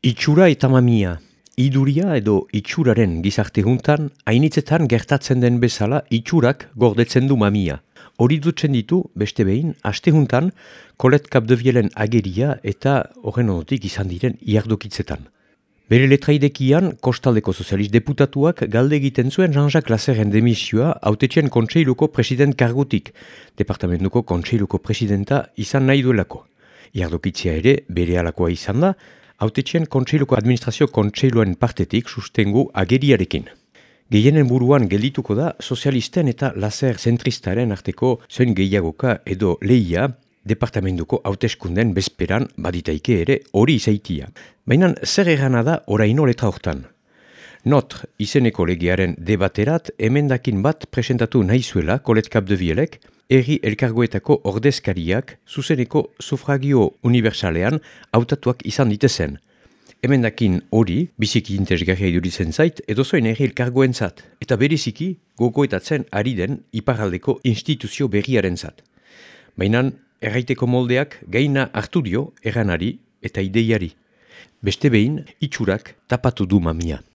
Itxura eta mamia, iduria edo itxuraren gizarte juntan, hainitzetan gertatzen den bezala itxurak gordetzen du mamia. Hori dutzen ditu, beste behin, aste juntan, kolet kapdevielen ageria eta horren onotik izan diren iardokitzetan. Bere letraidekian, kostaldeko sozialist deputatuak galde egiten zuen Jean-Jacques Lasserren demisioa autetxen kontseiluko president kargutik, departamentuko kontseiluko presidenta izan nahi duelako. Iardokitzea ere, bere alakoa izan da, Autetxean kontseiluko administrazio kontseiluen partetik sustengu ageriarekin. Gehienen buruan geldituko da sozialisten eta laser zentristaren arteko zoin gehiagoka edo lehia departamentuko hauteskunden bezperan baditaike ere hori izaitia. Baina zer erana da oraino letra hortan. Notr izeneko legiaren debaterat emendakin bat presentatu nahi zuela kolet kapdevielek, erri elkargoetako ordezkariak zuzeneko sufragio universalean hautatuak izan ditezen. Hemendakin hori, biziki intezgarria iduritzen zait, edo zoen erri elkargoen zat, eta beriziki gogoetatzen ari den iparaldeko instituzio berriaren zat. Baina erraiteko moldeak gaina hartu dio erranari eta ideiari. Beste behin, itxurak tapatu du mamia.